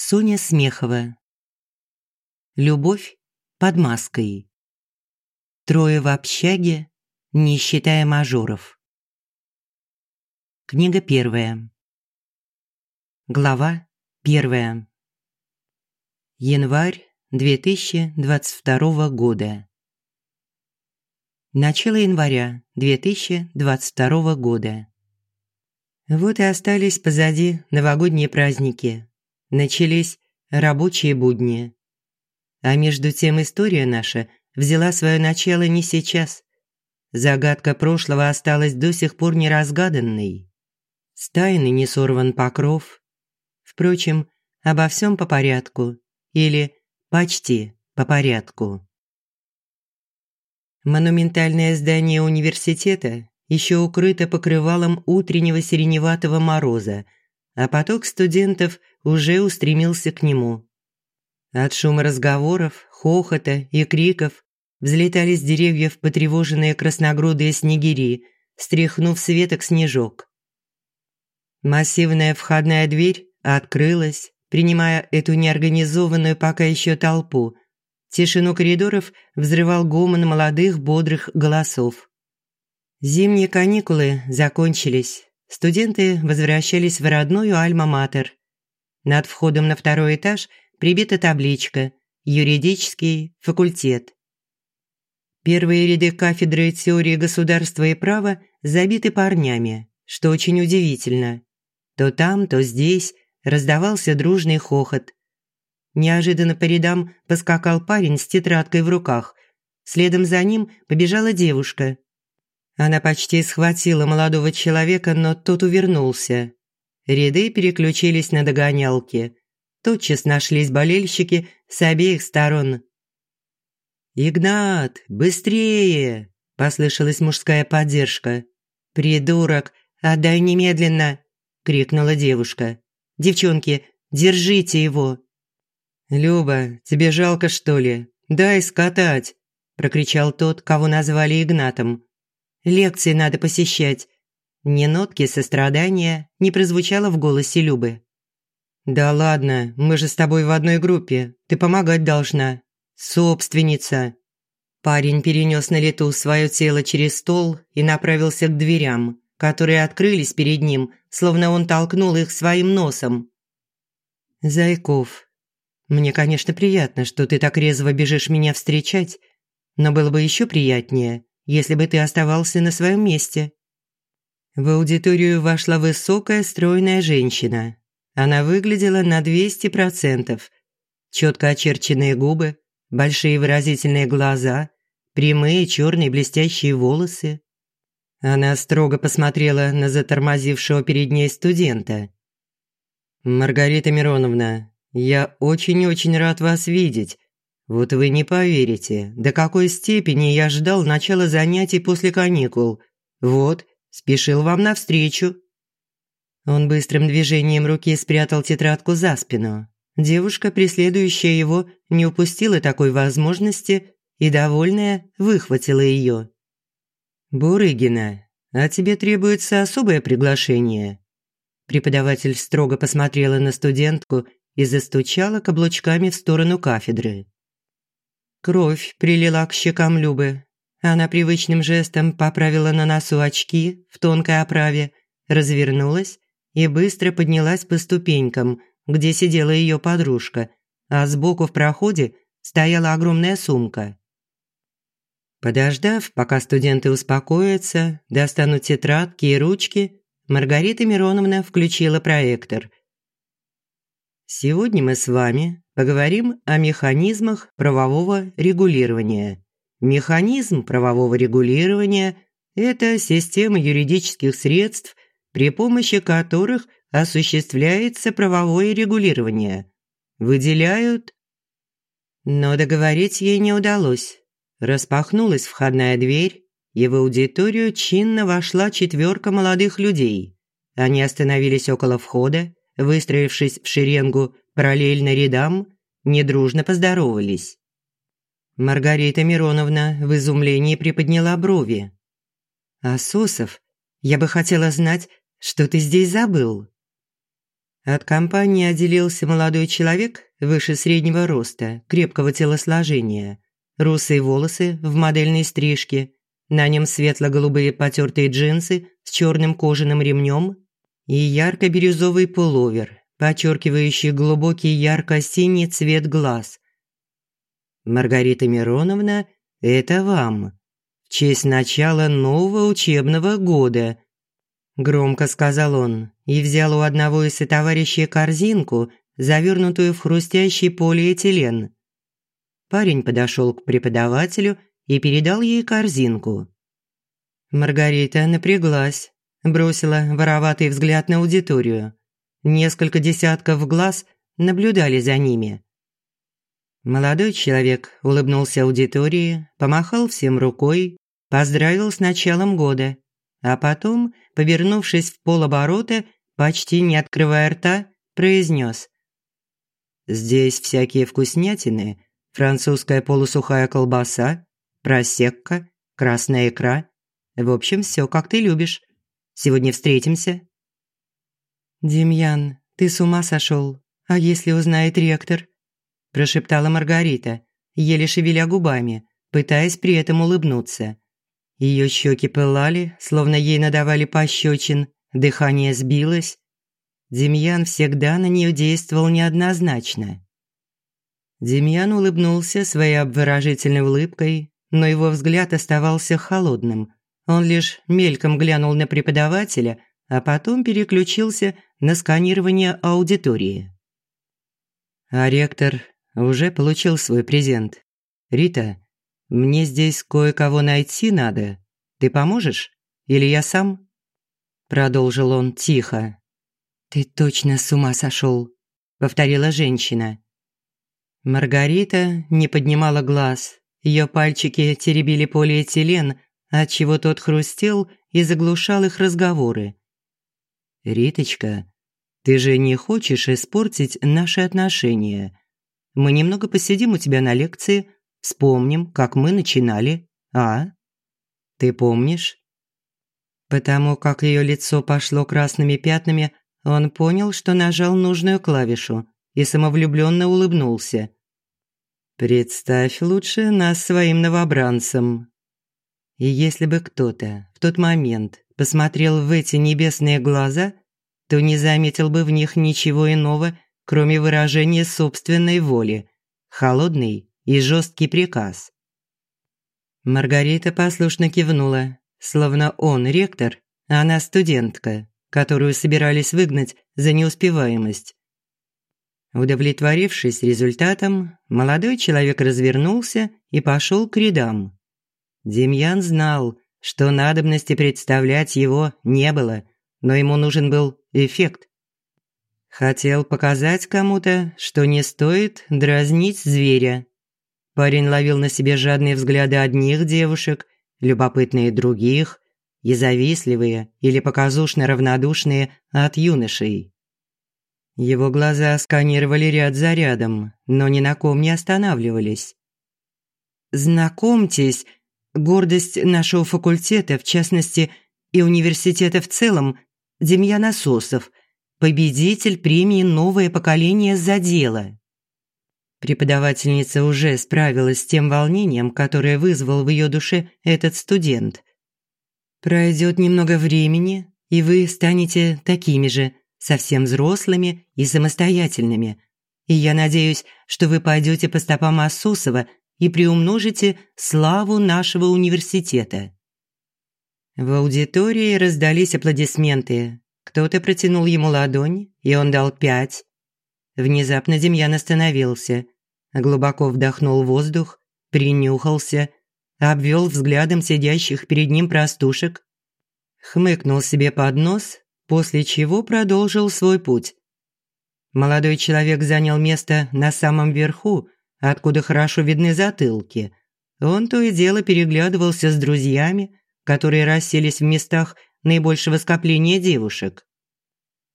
Соня Смехова. Любовь под маской. Трое в общаге, не считая мажоров. Книга первая. Глава первая. Январь 2022 года. Начало января 2022 года. Вот и остались позади новогодние праздники, Начались рабочие будни. А между тем история наша взяла свое начало не сейчас. Загадка прошлого осталась до сих пор неразгаданной. С тайны не сорван покров. Впрочем, обо всем по порядку. Или почти по порядку. Монументальное здание университета еще укрыто покрывалом утреннего сиреневатого мороза, а поток студентов уже устремился к нему. От шума разговоров, хохота и криков взлетали с деревьев потревоженные красногрудые снегири, стряхнув с веток снежок. Массивная входная дверь открылась, принимая эту неорганизованную пока еще толпу. Тишину коридоров взрывал гомон молодых бодрых голосов. Зимние каникулы закончились. Студенты возвращались в родную Альма-Матер. Над входом на второй этаж прибита табличка «Юридический факультет». Первые ряды кафедры теории государства и права забиты парнями, что очень удивительно. То там, то здесь раздавался дружный хохот. Неожиданно по рядам поскакал парень с тетрадкой в руках. Следом за ним побежала девушка. Она почти схватила молодого человека, но тот увернулся. Ряды переключились на догонялки. Тотчас нашлись болельщики с обеих сторон. «Игнат, быстрее!» – послышалась мужская поддержка. «Придурок, отдай немедленно!» – крикнула девушка. «Девчонки, держите его!» «Люба, тебе жалко, что ли? Дай скатать!» – прокричал тот, кого назвали Игнатом. «Лекции надо посещать. Ни нотки сострадания не прозвучало в голосе Любы. «Да ладно, мы же с тобой в одной группе. Ты помогать должна. Собственница». Парень перенес на лету свое тело через стол и направился к дверям, которые открылись перед ним, словно он толкнул их своим носом. «Зайков, мне, конечно, приятно, что ты так резво бежишь меня встречать, но было бы еще приятнее, если бы ты оставался на своем месте. В аудиторию вошла высокая, стройная женщина. Она выглядела на 200%. Четко очерченные губы, большие выразительные глаза, прямые черные блестящие волосы. Она строго посмотрела на затормозившего перед ней студента. «Маргарита Мироновна, я очень-очень рад вас видеть. Вот вы не поверите, до какой степени я ждал начала занятий после каникул. Вот, Спешил вам навстречу». Он быстрым движением руки спрятал тетрадку за спину. Девушка, преследующая его, не упустила такой возможности и, довольная, выхватила ее. «Бурыгина, а тебе требуется особое приглашение?» Преподаватель строго посмотрела на студентку и застучала каблучками в сторону кафедры. Кровь прилила к щекам Любы, она привычным жестом поправила на носу очки в тонкой оправе, развернулась и быстро поднялась по ступенькам, где сидела ее подружка, а сбоку в проходе стояла огромная сумка. Подождав, пока студенты успокоятся, достанут тетрадки и ручки, Маргарита Мироновна включила проектор. Сегодня мы с вами поговорим о механизмах правового регулирования. Механизм правового регулирования – это система юридических средств, при помощи которых осуществляется правовое регулирование. Выделяют... Но договорить ей не удалось. Распахнулась входная дверь, и в аудиторию чинно вошла четверка молодых людей. Они остановились около входа, выстроившись в шеренгу параллельно рядам, недружно поздоровались. Маргарита Мироновна в изумлении приподняла брови. «Асосов, я бы хотела знать, что ты здесь забыл». От компании отделился молодой человек выше среднего роста, крепкого телосложения, русые волосы в модельной стрижке, на нем светло-голубые потертые джинсы с черным кожаным ремнем и ярко-бирюзовый пуловер, подчеркивающий глубокий ярко-синий цвет глаз. «Маргарита Мироновна, это вам. В честь начала нового учебного года», – громко сказал он и взял у одного из товарищей корзинку, завернутую в хрустящий полиэтилен. Парень подошел к преподавателю и передал ей корзинку. Маргарита напряглась, бросила вороватый взгляд на аудиторию. Несколько десятков глаз наблюдали за ними. Молодой человек улыбнулся аудитории, помахал всем рукой, поздравил с началом года, а потом, повернувшись в полоборота, почти не открывая рта, произнес. «Здесь всякие вкуснятины, французская полусухая колбаса, просекка, красная икра. В общем, все как ты любишь. Сегодня встретимся». «Демьян, ты с ума сошел? А если узнает ректор?» – прошептала Маргарита, еле шевеля губами, пытаясь при этом улыбнуться. Ее щеки пылали, словно ей надавали пощечин, дыхание сбилось. Демьян всегда на нее действовал неоднозначно. Демьян улыбнулся своей обворожительной улыбкой, но его взгляд оставался холодным. Он лишь мельком глянул на преподавателя, а потом переключился на сканирование аудитории. А ректор уже получил свой презент. «Рита, мне здесь кое-кого найти надо. Ты поможешь? Или я сам?» Продолжил он тихо. «Ты точно с ума сошел», — повторила женщина. Маргарита не поднимала глаз. Ее пальчики теребили полиэтилен, отчего тот хрустел и заглушал их разговоры. «Риточка, ты же не хочешь испортить наши отношения. Мы немного посидим у тебя на лекции, вспомним, как мы начинали, а? Ты помнишь?» Потому как ее лицо пошло красными пятнами, он понял, что нажал нужную клавишу и самовлюбленно улыбнулся. «Представь лучше нас своим новобранцам». И если бы кто-то в тот момент посмотрел в эти небесные глаза, то не заметил бы в них ничего иного, кроме выражения собственной воли, холодный и жесткий приказ. Маргарита послушно кивнула, словно он ректор, а она студентка, которую собирались выгнать за неуспеваемость. Удовлетворившись результатом, молодой человек развернулся и пошел к рядам. Демьян знал, что надобности представлять его не было, но ему нужен был эффект. Хотел показать кому-то, что не стоит дразнить зверя. Парень ловил на себе жадные взгляды одних девушек, любопытные других, и завистливые или показушно равнодушные от юношей. Его глаза сканировали ряд за рядом, но ни на ком не останавливались. «Знакомьтесь, гордость нашего факультета, в частности, и университета в целом, Демьян Асосов, победитель премии «Новое поколение за дело». Преподавательница уже справилась с тем волнением, которое вызвал в ее душе этот студент. «Пройдет немного времени, и вы станете такими же, совсем взрослыми и самостоятельными. И я надеюсь, что вы пойдете по стопам Асусова и приумножите славу нашего университета». В аудитории раздались аплодисменты. Кто-то протянул ему ладонь, и он дал пять. Внезапно Демьян остановился, глубоко вдохнул воздух, принюхался, обвел взглядом сидящих перед ним простушек, хмыкнул себе под нос после чего продолжил свой путь. Молодой человек занял место на самом верху, откуда хорошо видны затылки. Он то и дело переглядывался с друзьями, которые расселись в местах наибольшего скопления девушек.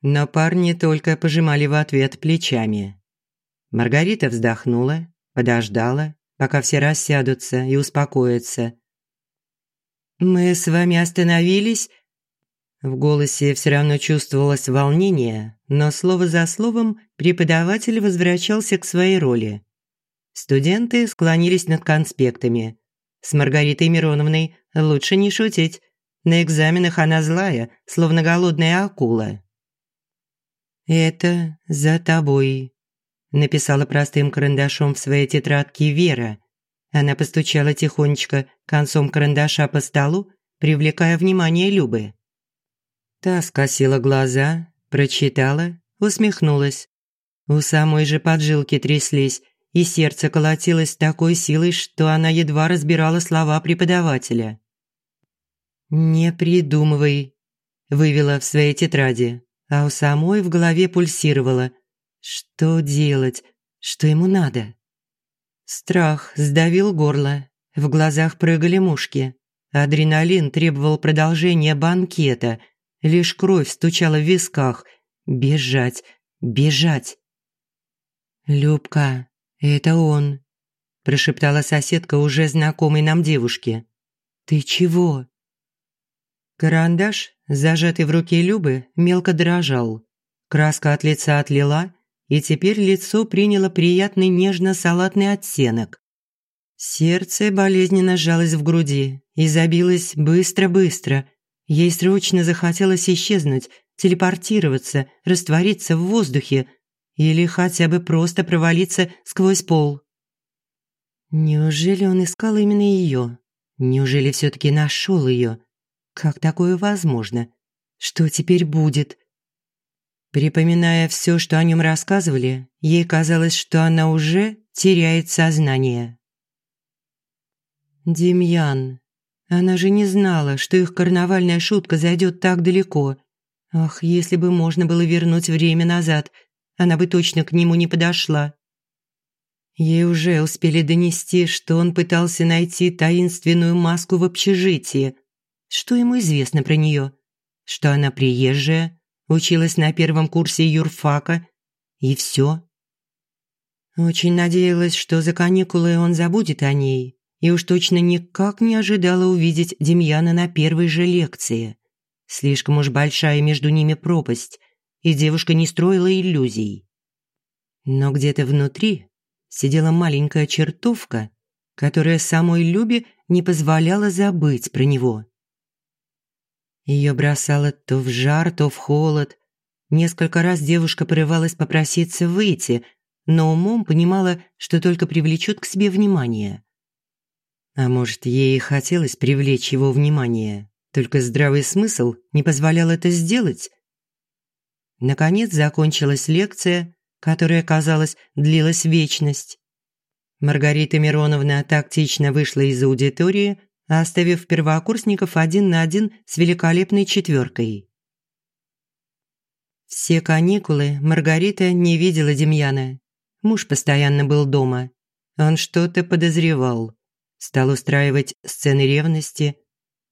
Но парни только пожимали в ответ плечами. Маргарита вздохнула, подождала, пока все рассядутся и успокоятся. «Мы с вами остановились в голосе все равно чувствовалось волнение, но слово за словом преподаватель возвращался к своей роли. Студенты склонились над конспектами. С Маргаритой Мироновной лучше не шутить. На экзаменах она злая, словно голодная акула. «Это за тобой», – написала простым карандашом в своей тетрадке Вера. Она постучала тихонечко концом карандаша по столу, привлекая внимание Любы. Та скосила глаза, прочитала, усмехнулась. У самой же поджилки тряслись, и сердце колотилось такой силой, что она едва разбирала слова преподавателя. «Не придумывай», – вывела в своей тетради, а у самой в голове пульсировало. «Что делать? Что ему надо?» Страх сдавил горло, в глазах прыгали мушки. Адреналин требовал продолжения банкета, лишь кровь стучала в висках. Бежать, бежать. «Любка, это он», – прошептала соседка уже знакомой нам девушке. «Ты чего?» Карандаш, зажатый в руке Любы, мелко дрожал. Краска от лица отлила, и теперь лицо приняло приятный нежно-салатный оттенок. Сердце болезненно сжалось в груди и забилось быстро-быстро. Ей срочно захотелось исчезнуть, телепортироваться, раствориться в воздухе или хотя бы просто провалиться сквозь пол. Неужели он искал именно ее? Неужели все-таки нашел ее? Как такое возможно? Что теперь будет? Припоминая все, что о нем рассказывали, ей казалось, что она уже теряет сознание. Демьян. Она же не знала, что их карнавальная шутка зайдет так далеко. Ах, если бы можно было вернуть время назад, она бы точно к нему не подошла. Ей уже успели донести, что он пытался найти таинственную маску в общежитии. Что ему известно про нее? Что она приезжая, училась на первом курсе юрфака, и все. Очень надеялась, что за каникулы он забудет о ней, и уж точно никак не ожидала увидеть Демьяна на первой же лекции. Слишком уж большая между ними пропасть, и девушка не строила иллюзий. Но где-то внутри сидела маленькая чертовка, которая самой Любе не позволяла забыть про него. Ее бросало то в жар, то в холод. Несколько раз девушка порывалась попроситься выйти, но умом понимала, что только привлечет к себе внимание. А может, ей хотелось привлечь его внимание, только здравый смысл не позволял это сделать? Наконец закончилась лекция, которая, казалось, длилась вечность. Маргарита Мироновна тактично вышла из аудитории оставив первокурсников один на один с великолепной четверкой. Все каникулы Маргарита не видела Демьяна. Муж постоянно был дома. Он что-то подозревал. Стал устраивать сцены ревности.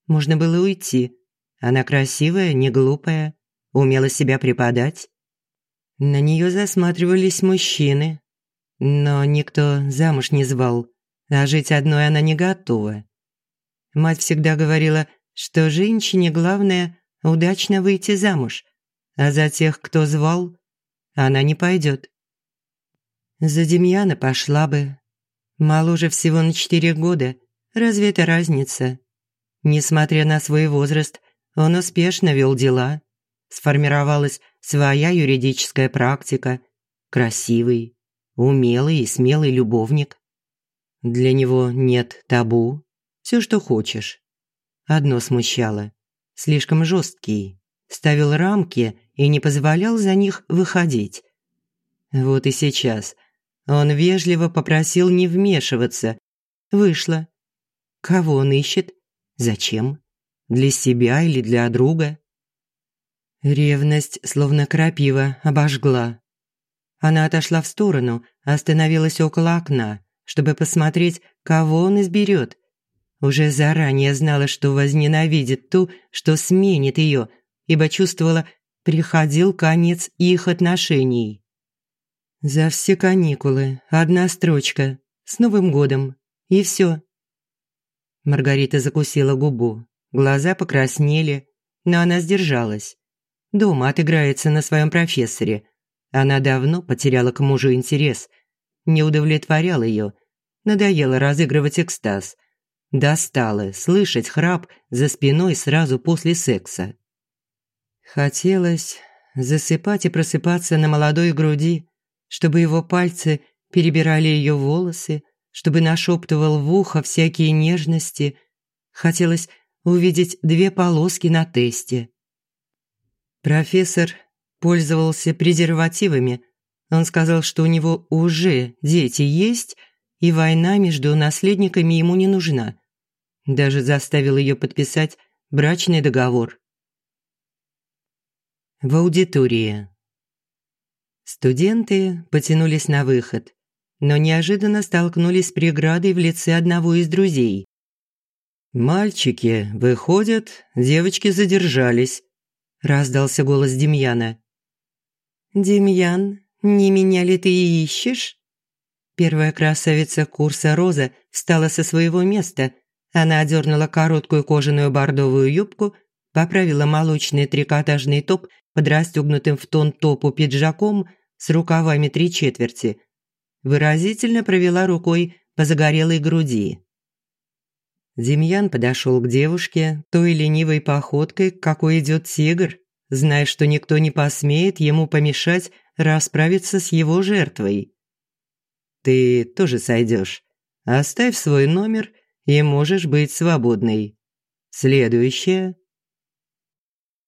Можно было уйти. Она красивая, не глупая, умела себя преподать. На нее засматривались мужчины. Но никто замуж не звал, а жить одной она не готова. Мать всегда говорила, что женщине главное – удачно выйти замуж, а за тех, кто звал, она не пойдет. За Демьяна пошла бы. Моложе всего на четыре года. Разве это разница? Несмотря на свой возраст, он успешно вел дела. Сформировалась своя юридическая практика. Красивый, умелый и смелый любовник. Для него нет табу, все, что хочешь. Одно смущало. Слишком жесткий. Ставил рамки и не позволял за них выходить. Вот и сейчас. Он вежливо попросил не вмешиваться. Вышло. Кого он ищет? Зачем? Для себя или для друга? Ревность, словно крапива, обожгла. Она отошла в сторону, остановилась около окна, чтобы посмотреть, кого он изберет. Уже заранее знала, что возненавидит ту, что сменит ее, ибо чувствовала, приходил конец их отношений. За все каникулы одна строчка «С Новым годом» и все. Маргарита закусила губу, глаза покраснели, но она сдержалась. Дома отыграется на своем профессоре. Она давно потеряла к мужу интерес. Не удовлетворял ее. Надоело разыгрывать экстаз. Достало слышать храп за спиной сразу после секса. Хотелось засыпать и просыпаться на молодой груди, чтобы его пальцы перебирали ее волосы, чтобы нашептывал в ухо всякие нежности. Хотелось увидеть две полоски на тесте. Профессор пользовался презервативами. Он сказал, что у него уже дети есть, и война между наследниками ему не нужна. Даже заставил ее подписать брачный договор. В аудитории. Студенты потянулись на выход, но неожиданно столкнулись с преградой в лице одного из друзей. «Мальчики выходят, девочки задержались», – раздался голос Демьяна. «Демьян, не меня ли ты и ищешь?» Первая красавица курса Роза встала со своего места. Она одернула короткую кожаную бордовую юбку, поправила молочный трикотажный топ под расстегнутым в тон топу пиджаком с рукавами три четверти. Выразительно провела рукой по загорелой груди. Демьян подошел к девушке той ленивой походкой, какой идет тигр, зная, что никто не посмеет ему помешать расправиться с его жертвой. «Ты тоже сойдешь. Оставь свой номер и можешь быть свободной. Следующее».